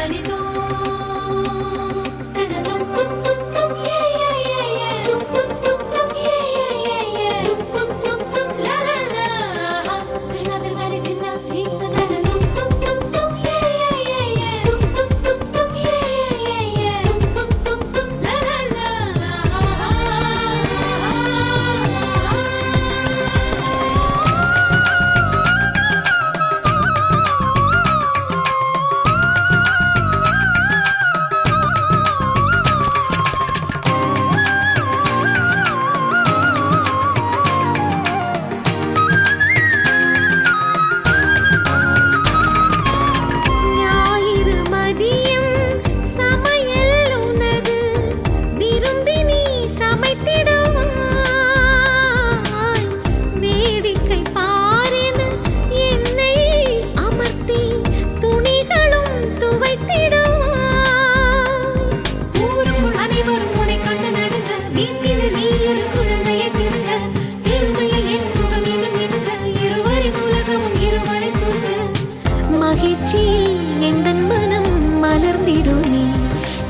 Anita.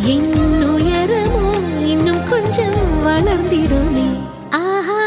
என் உயரமோ இன்னும் கொஞ்சம் வளர்ந்திடுமே ஆஹா